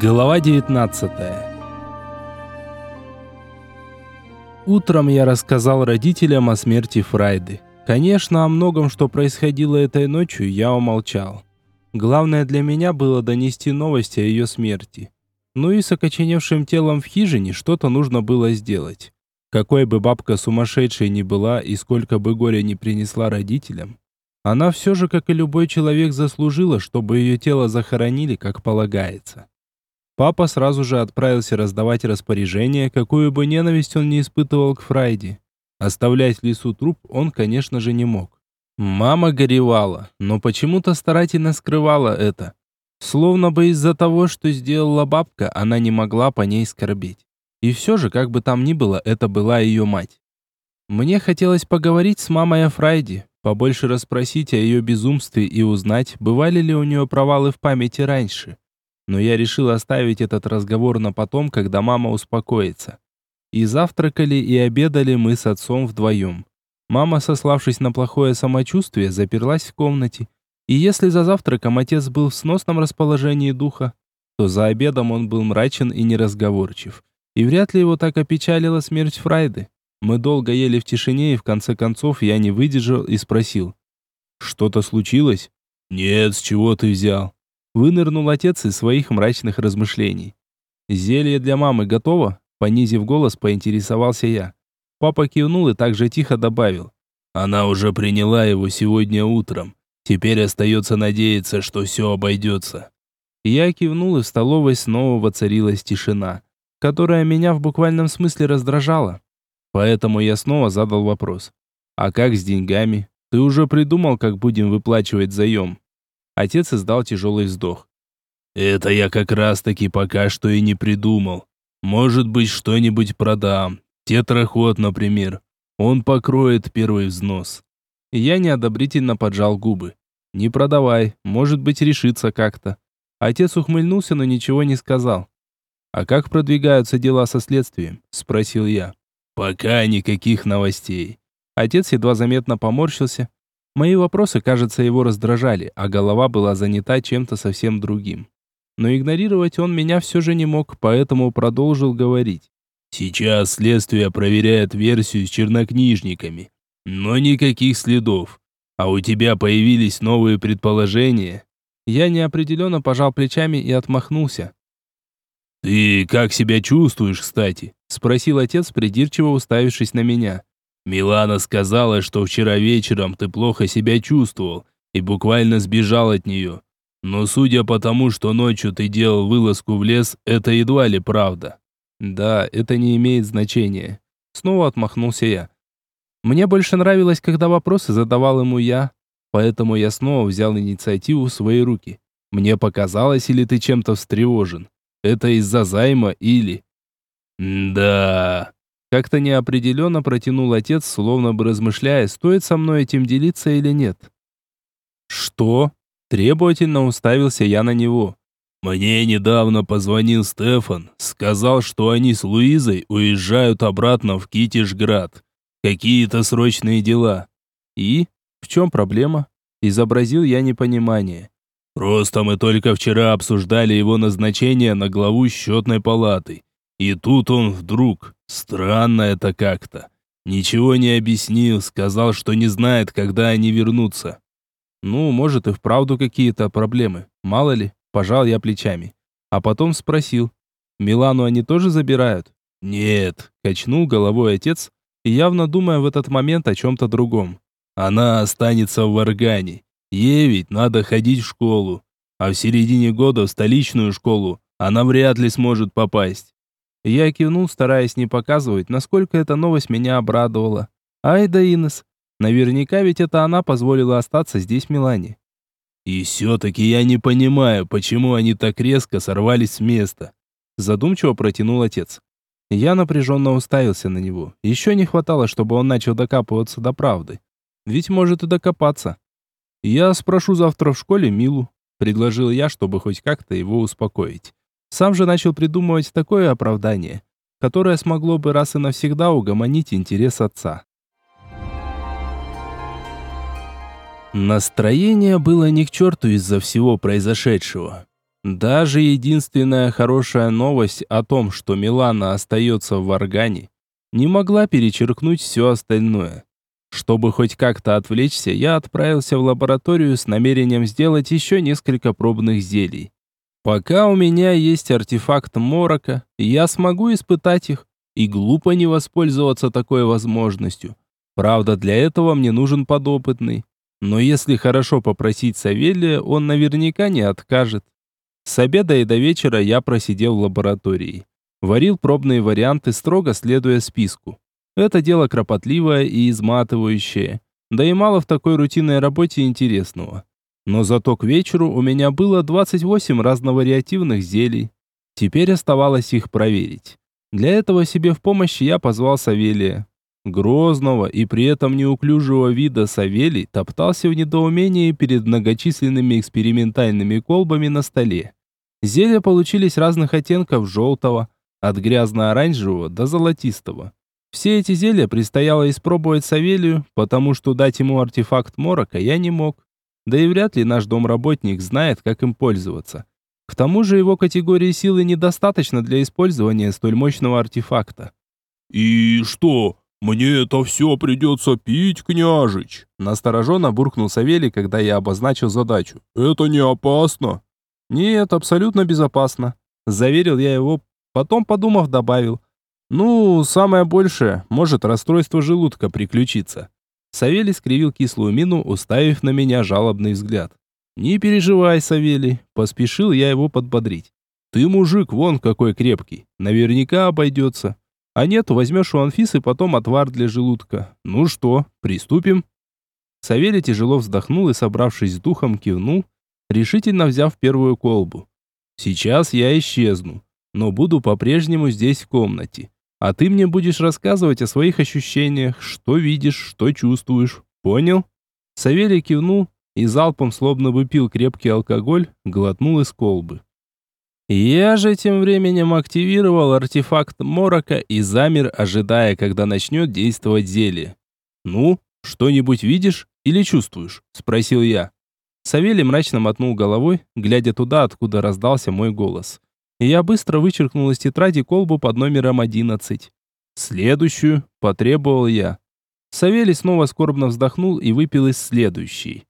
Глава 19 Утром я рассказал родителям о смерти Фрайды. Конечно, о многом, что происходило этой ночью, я умолчал. Главное для меня было донести новости о ее смерти. Ну и с окоченевшим телом в хижине что-то нужно было сделать. Какой бы бабка сумасшедшей ни была и сколько бы горя не принесла родителям, она все же, как и любой человек, заслужила, чтобы ее тело захоронили, как полагается. Папа сразу же отправился раздавать распоряжения, какую бы ненависть он не испытывал к Фрайде. Оставлять в лесу труп он, конечно же, не мог. Мама горевала, но почему-то старательно скрывала это. Словно бы из-за того, что сделала бабка, она не могла по ней скорбеть. И все же, как бы там ни было, это была ее мать. Мне хотелось поговорить с мамой о Фрайде, побольше расспросить о ее безумстве и узнать, бывали ли у нее провалы в памяти раньше но я решил оставить этот разговор на потом, когда мама успокоится. И завтракали, и обедали мы с отцом вдвоем. Мама, сославшись на плохое самочувствие, заперлась в комнате. И если за завтраком отец был в сносном расположении духа, то за обедом он был мрачен и неразговорчив. И вряд ли его так опечалила смерть Фрайды. Мы долго ели в тишине, и в конце концов я не выдержал и спросил. «Что-то случилось?» «Нет, с чего ты взял?» Вынырнул отец из своих мрачных размышлений. «Зелье для мамы готово?» Понизив голос, поинтересовался я. Папа кивнул и также тихо добавил. «Она уже приняла его сегодня утром. Теперь остается надеяться, что все обойдется». Я кивнул, и в столовой снова воцарилась тишина, которая меня в буквальном смысле раздражала. Поэтому я снова задал вопрос. «А как с деньгами? Ты уже придумал, как будем выплачивать заем?» Отец издал тяжелый вздох. «Это я как раз-таки пока что и не придумал. Может быть, что-нибудь продам. Тетраход, например. Он покроет первый взнос». Я неодобрительно поджал губы. «Не продавай, может быть, решится как-то». Отец ухмыльнулся, но ничего не сказал. «А как продвигаются дела со следствием?» – спросил я. «Пока никаких новостей». Отец едва заметно поморщился, Мои вопросы, кажется, его раздражали, а голова была занята чем-то совсем другим. Но игнорировать он меня все же не мог, поэтому продолжил говорить. «Сейчас следствие проверяет версию с чернокнижниками, но никаких следов. А у тебя появились новые предположения?» Я неопределенно пожал плечами и отмахнулся. «Ты как себя чувствуешь, кстати?» – спросил отец, придирчиво уставившись на меня. Милана сказала, что вчера вечером ты плохо себя чувствовал и буквально сбежал от нее. Но судя по тому, что ночью ты делал вылазку в лес, это едва ли правда. Да, это не имеет значения. Снова отмахнулся я. Мне больше нравилось, когда вопросы задавал ему я, поэтому я снова взял инициативу в свои руки. Мне показалось, или ты чем-то встревожен? Это из-за займа или... Да, как-то неопределенно протянул отец, словно бы размышляя, стоит со мной этим делиться или нет. «Что?» Требовательно уставился я на него. «Мне недавно позвонил Стефан. Сказал, что они с Луизой уезжают обратно в Китишград. Какие-то срочные дела». «И? В чем проблема?» Изобразил я непонимание. «Просто мы только вчера обсуждали его назначение на главу счетной палаты. И тут он вдруг, странно это как-то, ничего не объяснил, сказал, что не знает, когда они вернутся. Ну, может и вправду какие-то проблемы, мало ли, пожал я плечами. А потом спросил, Милану они тоже забирают? Нет, качнул головой отец, явно думая в этот момент о чем-то другом. Она останется в Варгане. Ей ведь надо ходить в школу. А в середине года в столичную школу она вряд ли сможет попасть. Я кивнул, стараясь не показывать, насколько эта новость меня обрадовала. Ай да Инес. Наверняка ведь это она позволила остаться здесь Милане. И все-таки я не понимаю, почему они так резко сорвались с места. Задумчиво протянул отец. Я напряженно уставился на него. Еще не хватало, чтобы он начал докапываться до правды. Ведь может и докопаться. Я спрошу завтра в школе Милу. Предложил я, чтобы хоть как-то его успокоить. Сам же начал придумывать такое оправдание, которое смогло бы раз и навсегда угомонить интерес отца. Настроение было ни к черту из-за всего произошедшего. Даже единственная хорошая новость о том, что Милана остается в Варгане, не могла перечеркнуть все остальное. Чтобы хоть как-то отвлечься, я отправился в лабораторию с намерением сделать еще несколько пробных зелий. Пока у меня есть артефакт Морока, я смогу испытать их, и глупо не воспользоваться такой возможностью. Правда, для этого мне нужен подопытный. Но если хорошо попросить Савелия, он наверняка не откажет. С обеда и до вечера я просидел в лаборатории. Варил пробные варианты, строго следуя списку. Это дело кропотливое и изматывающее. Да и мало в такой рутинной работе интересного. Но зато к вечеру у меня было 28 разновариативных зелий. Теперь оставалось их проверить. Для этого себе в помощь я позвал Савелия. Грозного и при этом неуклюжего вида Савелий топтался в недоумении перед многочисленными экспериментальными колбами на столе. Зелья получились разных оттенков желтого, от грязно-оранжевого до золотистого. Все эти зелья предстояло испробовать Савелию, потому что дать ему артефакт Морока я не мог. Да и вряд ли наш домработник знает, как им пользоваться. К тому же его категории силы недостаточно для использования столь мощного артефакта. «И что, мне это все придется пить, княжич?» Настороженно буркнул Савелий, когда я обозначил задачу. «Это не опасно?» «Нет, абсолютно безопасно», – заверил я его, потом, подумав, добавил – ну, самое большее, может расстройство желудка приключиться. Савелий скривил кислую мину, уставив на меня жалобный взгляд. «Не переживай, Савелий», — поспешил я его подбодрить. «Ты мужик вон какой крепкий, наверняка обойдется. А нет, возьмешь у Анфисы потом отвар для желудка. Ну что, приступим?» Савелий тяжело вздохнул и, собравшись с духом, кивнул, решительно взяв первую колбу. «Сейчас я исчезну, но буду по-прежнему здесь в комнате. А ты мне будешь рассказывать о своих ощущениях, что видишь, что чувствуешь. Понял? Савелий кивнул и залпом, словно выпил крепкий алкоголь, глотнул из колбы. Я же тем временем активировал артефакт Морока и замер, ожидая, когда начнет действовать зелье. «Ну, что-нибудь видишь или чувствуешь?» – спросил я. Савелий мрачно мотнул головой, глядя туда, откуда раздался мой голос я быстро вычеркнул из тетради колбу под номером 11. Следующую потребовал я. Савелий снова скорбно вздохнул и выпил из следующей.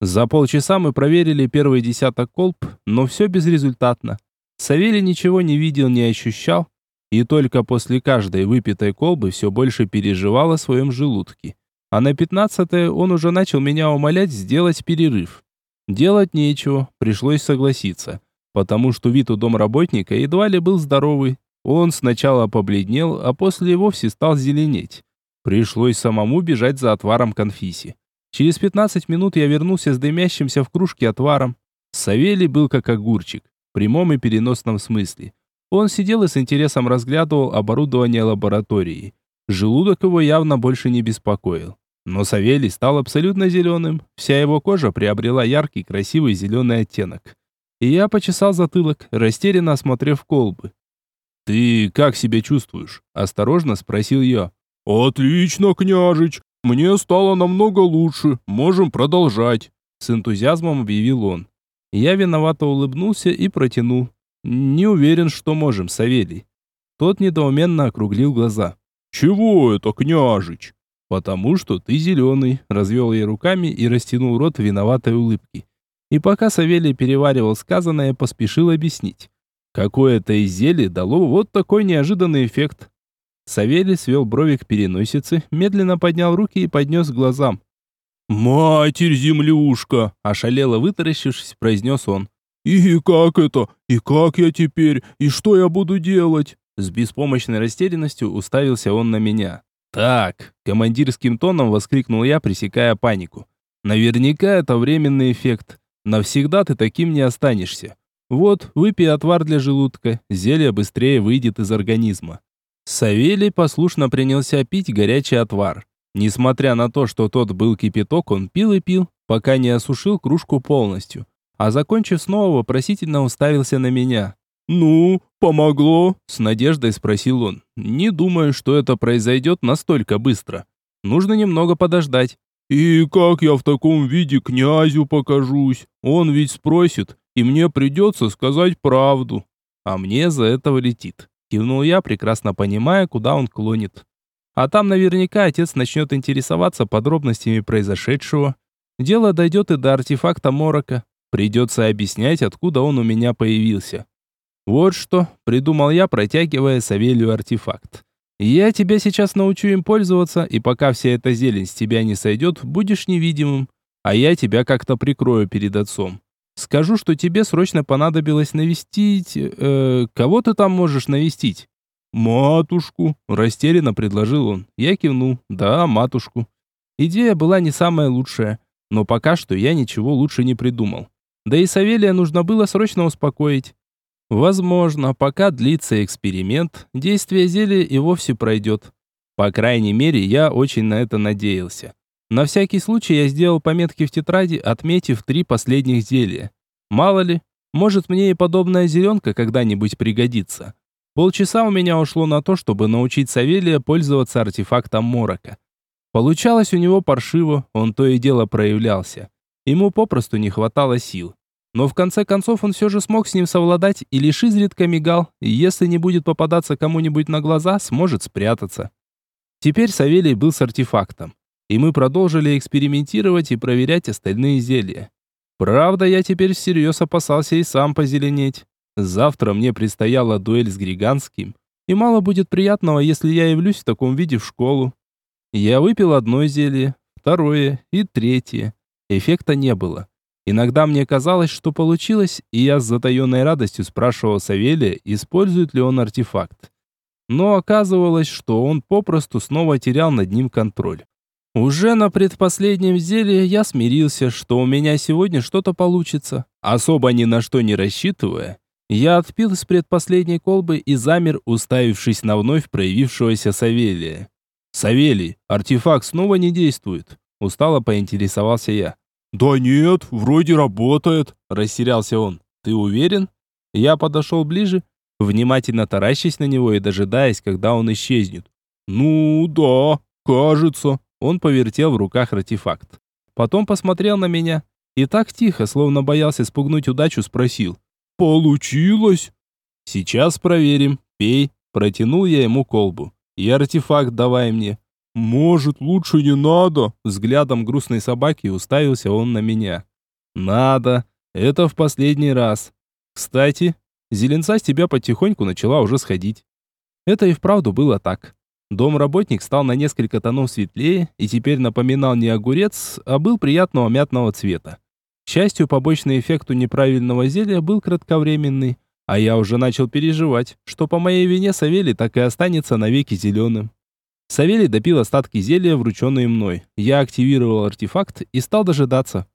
За полчаса мы проверили первый десяток колб, но все безрезультатно. Савелий ничего не видел, не ощущал, и только после каждой выпитой колбы все больше переживал о своем желудке. А на пятнадцатое он уже начал меня умолять сделать перерыв. Делать нечего, пришлось согласиться потому что вид у домработника едва ли был здоровый. Он сначала побледнел, а после и вовсе стал зеленеть. Пришлось самому бежать за отваром конфиси. Через 15 минут я вернулся с дымящимся в кружке отваром. Савелий был как огурчик, в прямом и переносном смысле. Он сидел и с интересом разглядывал оборудование лаборатории. Желудок его явно больше не беспокоил. Но Савелий стал абсолютно зеленым. Вся его кожа приобрела яркий, красивый зеленый оттенок и я почесал затылок, растерянно осмотрев колбы. «Ты как себя чувствуешь?» – осторожно спросил я. «Отлично, княжич! Мне стало намного лучше, можем продолжать!» С энтузиазмом объявил он. Я виновато улыбнулся и протянул. «Не уверен, что можем, Савелий». Тот недоуменно округлил глаза. «Чего это, княжич?» «Потому что ты зеленый», – развел я руками и растянул рот виноватой улыбки. И пока Савелий переваривал сказанное, поспешил объяснить. Какое-то из зелий дало вот такой неожиданный эффект. Савелий свел брови к переносице, медленно поднял руки и поднес к глазам. «Матерь-землюшка!» – ошалело вытаращившись, произнес он. «И как это? И как я теперь? И что я буду делать?» С беспомощной растерянностью уставился он на меня. «Так!» – командирским тоном воскликнул я, пресекая панику. «Наверняка это временный эффект. Навсегда ты таким не останешься. Вот, выпей отвар для желудка, зелье быстрее выйдет из организма. Савелий послушно принялся пить горячий отвар. Несмотря на то, что тот был кипяток, он пил и пил, пока не осушил кружку полностью. А закончив снова, вопросительно уставился на меня. «Ну, помогло?» – с надеждой спросил он. «Не думаю, что это произойдет настолько быстро. Нужно немного подождать. И как я в таком виде князю покажусь? Он ведь спросит, и мне придется сказать правду. А мне за этого летит. Кивнул я, прекрасно понимая, куда он клонит. А там наверняка отец начнет интересоваться подробностями произошедшего. Дело дойдет и до артефакта Морока. Придется объяснять, откуда он у меня появился. Вот что, придумал я, протягивая Савелью артефакт. Я тебя сейчас научу им пользоваться, и пока вся эта зелень с тебя не сойдет, будешь невидимым. А я тебя как-то прикрою перед отцом. Скажу, что тебе срочно понадобилось навестить... Э, кого ты там можешь навестить? «Матушку», – растерянно предложил он. Я кивнул. «Да, матушку». Идея была не самая лучшая, но пока что я ничего лучше не придумал. Да и Савелия нужно было срочно успокоить. Возможно, пока длится эксперимент, действие зелья и вовсе пройдет. По крайней мере, я очень на это надеялся. На всякий случай я сделал пометки в тетради, отметив три последних зелья. Мало ли, может мне и подобная зеленка когда-нибудь пригодится. Полчаса у меня ушло на то, чтобы научить Савелия пользоваться артефактом Морока. Получалось у него паршиво, он то и дело проявлялся. Ему попросту не хватало сил. Но в конце концов он все же смог с ним совладать и лишь изредка мигал, и если не будет попадаться кому-нибудь на глаза, сможет спрятаться. Теперь Савелий был с артефактом, и мы продолжили экспериментировать и проверять остальные зелья. Правда, я теперь всерьез опасался и сам позеленеть. Завтра мне предстояла дуэль с Григанским, и мало будет приятного, если я явлюсь в таком виде в школу. Я выпил одно зелье, второе и третье. Эффекта не было. Иногда мне казалось, что получилось, и я с затаенной радостью спрашивал Савелия, использует ли он артефакт. Но оказывалось, что он попросту снова терял над ним контроль. Уже на предпоследнем зелье я смирился, что у меня сегодня что-то получится. Особо ни на что не рассчитывая, я отпил из предпоследней колбы и замер, уставившись на вновь проявившегося Савелия. «Савелий, артефакт снова не действует?» Устало поинтересовался я. «Да нет, вроде работает», – растерялся он. «Ты уверен?» Я подошел ближе, внимательно таращась на него и дожидаясь, когда он исчезнет. «Ну да, кажется». Он повертел в руках артефакт. Потом посмотрел на меня и так тихо, словно боялся спугнуть удачу, спросил. «Получилось?» «Сейчас проверим. Пей». Протянул я ему колбу. «И артефакт давай мне». «Может, лучше не надо?» Взглядом грустной собаки уставился он на меня. «Надо. Это в последний раз. Кстати, зеленца с тебя потихоньку начала уже сходить». Это и вправду было так. Дом-работник стал на несколько тонов светлее и теперь напоминал не огурец, а был приятного мятного цвета. К счастью, побочный эффект у неправильного зелья был кратковременный, а я уже начал переживать, что по моей вине Савелий так и останется навеки зеленым. Савелий допил остатки зелья, врученные мной. Я активировал артефакт и стал дожидаться.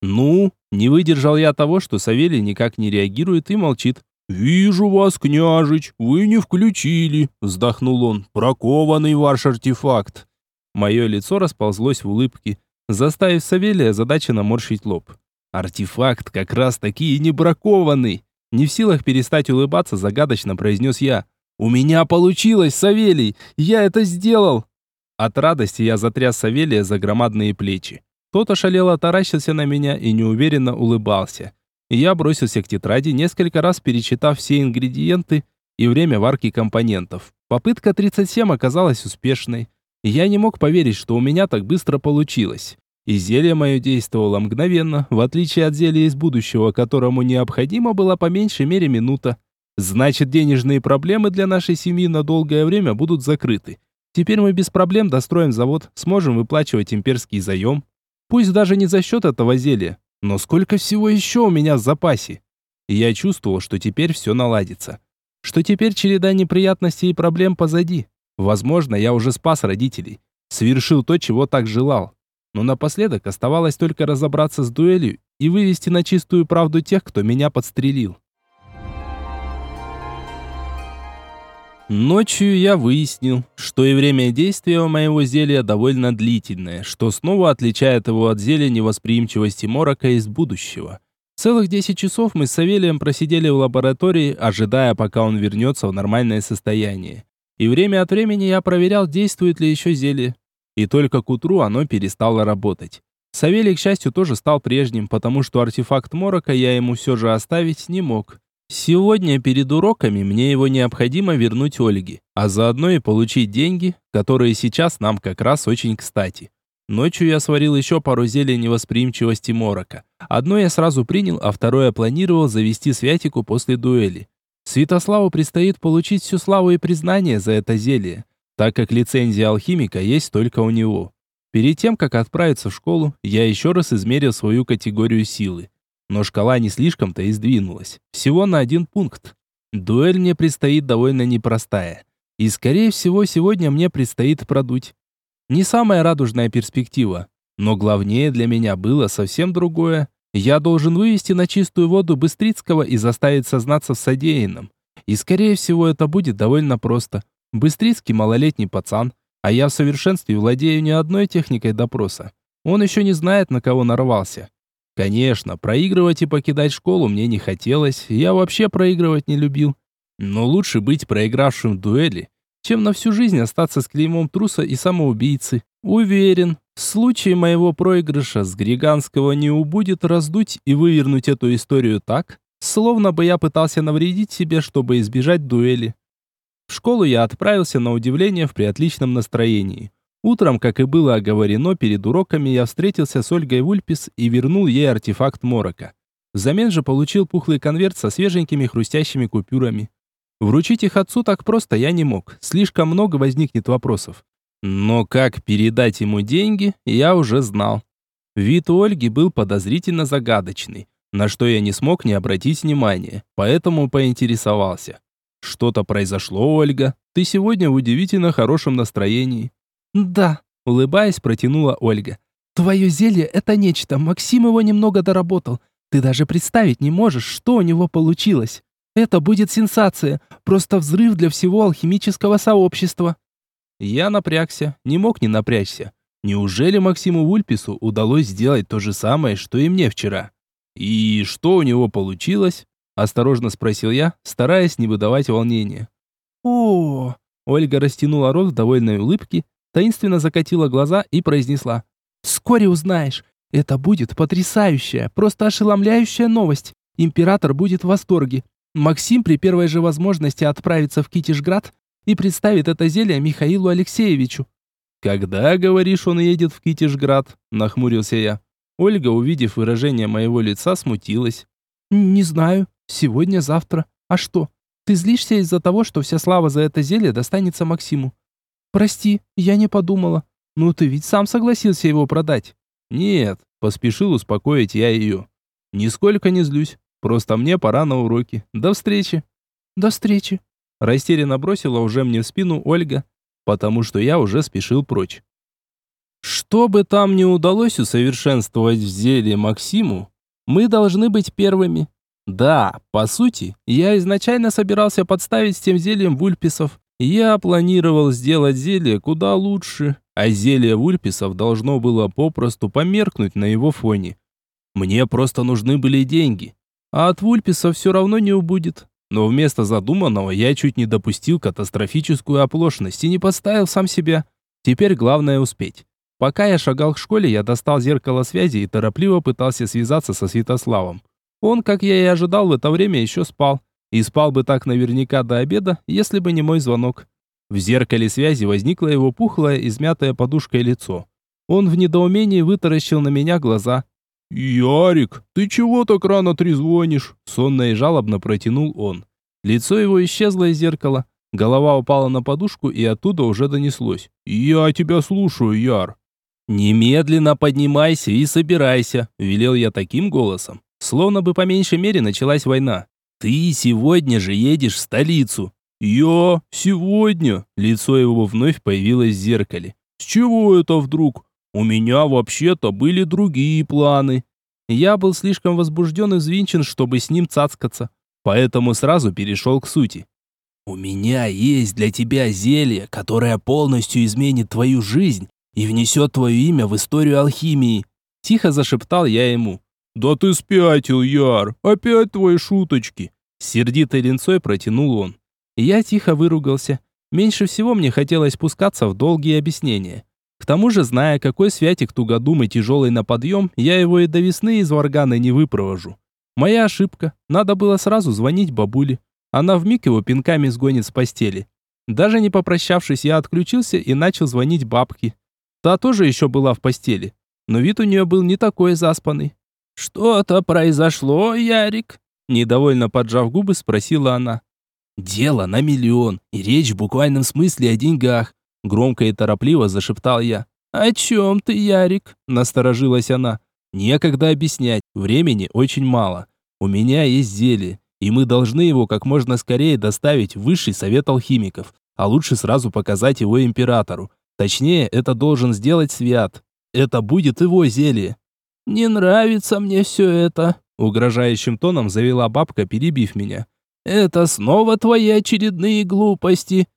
Ну, не выдержал я того, что Савелий никак не реагирует и молчит. «Вижу вас, княжич, вы не включили», — вздохнул он. «Прокованный ваш артефакт». Мое лицо расползлось в улыбке, заставив Савелия задача наморщить лоб. «Артефакт как раз таки и не бракованный!» Не в силах перестать улыбаться, загадочно произнес я. «У меня получилось, Савелий! Я это сделал!» От радости я затряс Савелия за громадные плечи. Тот ошалело таращился на меня и неуверенно улыбался. Я бросился к тетради, несколько раз перечитав все ингредиенты и время варки компонентов. Попытка 37 оказалась успешной. Я не мог поверить, что у меня так быстро получилось. И зелье мое действовало мгновенно, в отличие от зелья из будущего, которому необходимо была по меньшей мере минута. Значит, денежные проблемы для нашей семьи на долгое время будут закрыты. Теперь мы без проблем достроим завод, сможем выплачивать имперский заем. Пусть даже не за счет этого зелья. Но сколько всего еще у меня в запасе? Я чувствовал, что теперь все наладится. Что теперь череда неприятностей и проблем позади. Возможно, я уже спас родителей. Совершил то, чего так желал. Но напоследок оставалось только разобраться с дуэлью и вывести на чистую правду тех, кто меня подстрелил. Ночью я выяснил, что и время действия моего зелья довольно длительное, что снова отличает его от зелья невосприимчивости морока из будущего. Целых 10 часов мы с Савелием просидели в лаборатории, ожидая, пока он вернется в нормальное состояние. И время от времени я проверял, действует ли еще зелье. и только к утру оно перестало работать. Савелий, к счастью, тоже стал прежним, потому что артефакт Морока я ему все же оставить не мог. Сегодня перед уроками мне его необходимо вернуть Ольге, а заодно и получить деньги, которые сейчас нам как раз очень кстати. Ночью я сварил еще пару зелий невосприимчивости Морока. Одно я сразу принял, а второе планировал завести Святику после дуэли. Святославу предстоит получить всю славу и признание за это зелье, так как лицензия алхимика есть только у него. Перед тем, как отправиться в школу, я еще раз измерил свою категорию силы. Но шкала не слишком-то и сдвинулась. Всего на один пункт. Дуэль мне предстоит довольно непростая. И, скорее всего, сегодня мне предстоит продуть. Не самая радужная перспектива. Но главнее для меня было совсем другое. Я должен вывести на чистую воду Быстрицкого и заставить сознаться в содеянном. И, скорее всего, это будет довольно просто. Быстрицкий малолетний пацан, а я в совершенстве владею не одной техникой допроса. Он еще не знает, на кого нарвался. Конечно, проигрывать и покидать школу мне не хотелось, я вообще проигрывать не любил. Но лучше быть проигравшим в дуэли, чем на всю жизнь остаться с клеймом труса и самоубийцы. Уверен, в случае моего проигрыша с Григанского не убудет раздуть и вывернуть эту историю так, словно бы я пытался навредить себе, чтобы избежать дуэли. В школу я отправился на удивление в приотличном настроении. Утром, как и было оговорено, перед уроками я встретился с Ольгой Вульпис и вернул ей артефакт Морока. Взамен же получил пухлый конверт со свеженькими хрустящими купюрами. Вручить их отцу так просто я не мог, слишком много возникнет вопросов. Но как передать ему деньги, я уже знал. Вид у Ольги был подозрительно загадочный, на что я не смог не обратить внимания, поэтому поинтересовался. «Что-то произошло, Ольга? Ты сегодня в удивительно хорошем настроении». «Да», — улыбаясь, протянула Ольга. «Твое зелье — это нечто. Максим его немного доработал. Ты даже представить не можешь, что у него получилось. Это будет сенсация, просто взрыв для всего алхимического сообщества». Я напрягся, не мог не напрячься. Неужели Максиму Вульпису удалось сделать то же самое, что и мне вчера? И что у него получилось? Осторожно спросил я, стараясь не выдавать волнения. О, Ольга растянула рот в довольной улыбке таинственно закатила глаза и произнесла. «Вскоре узнаешь. Это будет потрясающая, просто ошеломляющая новость. Император будет в восторге. Максим при первой же возможности отправится в Китишград и представит это зелье Михаилу Алексеевичу». «Когда, говоришь, он едет в Китишград?» – нахмурился я. Ольга, увидев выражение моего лица, смутилась. «Не знаю. Сегодня-завтра. А что? Ты злишься из-за того, что вся слава за это зелье достанется Максиму? «Прости, я не подумала. Ну ты ведь сам согласился его продать». «Нет», — поспешил успокоить я ее. «Нисколько не злюсь. Просто мне пора на уроки. До встречи». «До встречи», — растерянно бросила уже мне в спину Ольга, потому что я уже спешил прочь. Что бы там ни удалось усовершенствовать в зелье Максиму, мы должны быть первыми. Да, по сути, я изначально собирался подставить с тем зельем вульписов, я планировал сделать зелье куда лучше, а зелье вульписов должно было попросту померкнуть на его фоне. Мне просто нужны были деньги, а от вульписов все равно не убудет. Но вместо задуманного я чуть не допустил катастрофическую оплошность и не поставил сам себя. Теперь главное успеть. Пока я шагал к школе, я достал зеркало связи и торопливо пытался связаться со Святославом. Он, как я и ожидал, в это время еще спал. И спал бы так наверняка до обеда, если бы не мой звонок. В зеркале связи возникло его пухлое, измятое подушкой лицо. Он в недоумении вытаращил на меня глаза. «Ярик, ты чего так рано трезвонишь?» Сонно и жалобно протянул он. Лицо его исчезло из зеркала. Голова упала на подушку, и оттуда уже донеслось. «Я тебя слушаю, Яр». «Немедленно поднимайся и собирайся», — велел я таким голосом, словно бы по меньшей мере началась война. «Ты сегодня же едешь в столицу». «Я? Сегодня?» Лицо его вновь появилось в зеркале. «С чего это вдруг? У меня вообще-то были другие планы». Я был слишком возбужден и взвинчен, чтобы с ним цацкаться, поэтому сразу перешел к сути. «У меня есть для тебя зелье, которое полностью изменит твою жизнь и внесет твое имя в историю алхимии», тихо зашептал я ему. «Да ты спятил, Яр! Опять твои шуточки!» Сердитой линцой протянул он. Я тихо выругался. Меньше всего мне хотелось спускаться в долгие объяснения. К тому же, зная, какой святик тугодум и тяжелый на подъем, я его и до весны из варгана не выпровожу. Моя ошибка. Надо было сразу звонить бабуле. Она вмиг его пинками сгонит с постели. Даже не попрощавшись, я отключился и начал звонить бабке. Та тоже еще была в постели, но вид у нее был не такой заспанный. «Что-то произошло, Ярик?» Недовольно поджав губы, спросила она. «Дело на миллион, и речь в буквальном смысле о деньгах», громко и торопливо зашептал я. «О чем ты, Ярик?» Насторожилась она. «Некогда объяснять, времени очень мало. У меня есть зелье, и мы должны его как можно скорее доставить в высший совет алхимиков, а лучше сразу показать его императору. Точнее, это должен сделать Свят. Это будет его зелье. Не нравится мне все это, угрожающим тоном завела бабка, перебив меня. Это снова твои очередные глупости.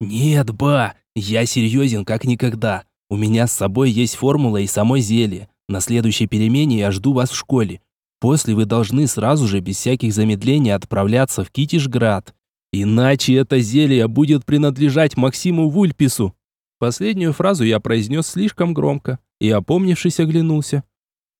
Нет, ба, я серьезен как никогда. У меня с собой есть формула и само зелье. На следующей перемене я жду вас в школе. После вы должны сразу же, без всяких замедлений, отправляться в Китишград. Иначе это зелье будет принадлежать Максиму Вульпису. Последнюю фразу я произнес слишком громко и, опомнившись, оглянулся.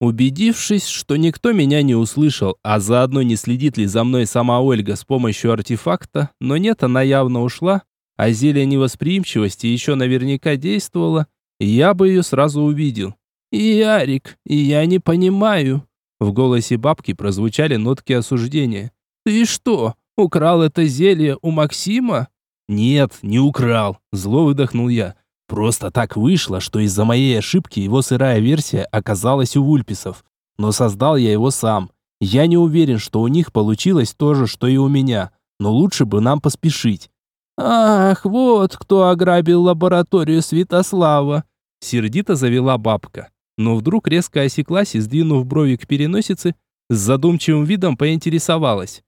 Убедившись, что никто меня не услышал, а заодно не следит ли за мной сама Ольга с помощью артефакта, но нет, она явно ушла, а зелье невосприимчивости еще наверняка действовало, я бы ее сразу увидел. «Ярик, я не понимаю», в голосе бабки прозвучали нотки осуждения. «Ты что, украл это зелье у Максима?» «Нет, не украл», – зло выдохнул я. «Просто так вышло, что из-за моей ошибки его сырая версия оказалась у Вульписов. Но создал я его сам. Я не уверен, что у них получилось то же, что и у меня. Но лучше бы нам поспешить». «Ах, вот кто ограбил лабораторию Святослава!» Сердито завела бабка но вдруг резко осеклась и, сдвинув брови к переносице, с задумчивым видом поинтересовалась.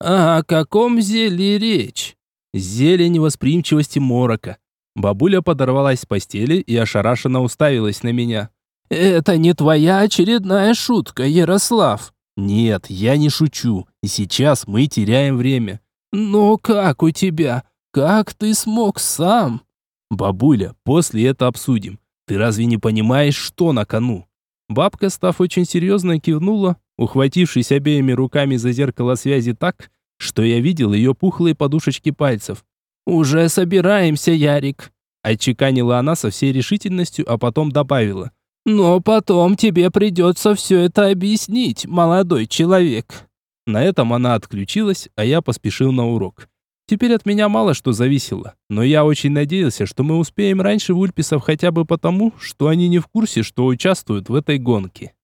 «А о каком зелье речь?» «Зелье восприимчивости морока». Бабуля подорвалась с постели и ошарашенно уставилась на меня. «Это не твоя очередная шутка, Ярослав?» «Нет, я не шучу, и сейчас мы теряем время». «Но как у тебя? Как ты смог сам?» «Бабуля, после это обсудим. Ты разве не понимаешь, что на кону? Бабка, став очень серьезно, кивнула, ухватившись обеими руками за зеркало связи так, что я видел ее пухлые подушечки пальцев. «Уже собираемся, Ярик», – отчеканила она со всей решительностью, а потом добавила. «Но потом тебе придется все это объяснить, молодой человек». На этом она отключилась, а я поспешил на урок. Теперь от меня мало что зависело, но я очень надеялся, что мы успеем раньше Вульписов хотя бы потому, что они не в курсе, что участвуют в этой гонке.